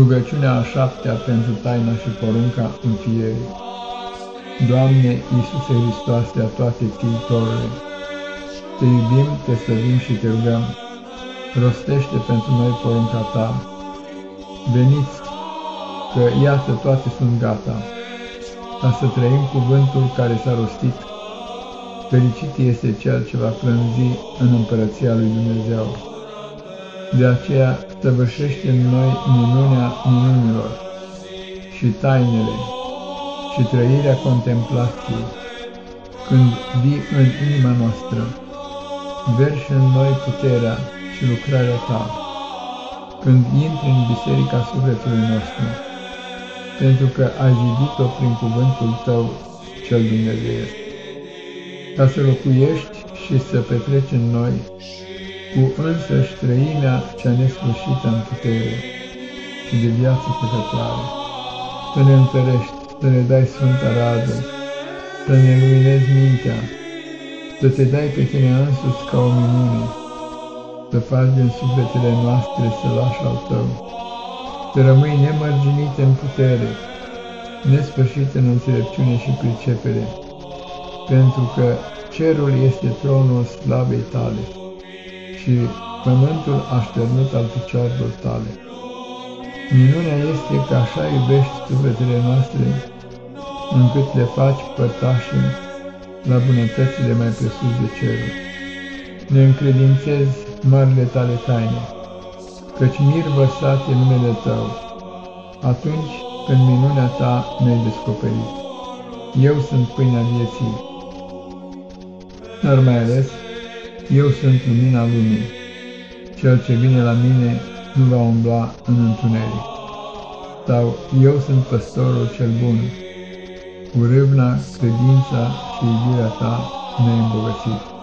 Rugăciunea a șaptea pentru taina și porunca înfierii. Doamne Iisuse Hristoase, a toate țiitorule, Te iubim, Te slăvim și Te rugăm, rostește pentru noi porunca Ta. Veniți, că iată toate sunt gata, ca să trăim cuvântul care s-a rostit. Fericit este Cel ce va plânzi în împărăția lui Dumnezeu. De aceea săvârșește în noi minunea minunilor și tainele și trăirea contemplației, când vii în inima noastră, verși în noi puterea și lucrarea ta, când intri în biserica sufletului nostru, pentru că ai zidit-o prin cuvântul tău cel Dumnezeu, ca să locuiești și să petreci în noi cu însăși trăimea cea nesfârșită în putere și de viață păcătoare, să ne întărești, să ne dai sfânta radă, să ne luminezi mintea, să te dai pe tine însuți ca o minune, să faci din sufletele noastre să lași al tău, să rămâi nemărginit în putere, nesfârșit în înțelepciune și pricepere, pentru că cerul este tronul slavei tale și pământul așternut al picioarelor tale. Minunea este că așa iubești sufletele noastre, încât le faci părtași la bunătățile mai presus de ceruri. Ne încredințezi marile tale taine, căci mir vărsate numele tău, atunci când minunea ta ne-ai descoperit. Eu sunt pâinea vieții, dar mai ales eu sunt lumina lumii. Cel ce vine la mine nu va umbla în întuneric. Sau eu sunt păstorul cel bun. Cu râvna, credința și iubirea ta ne-ai îmbogățit.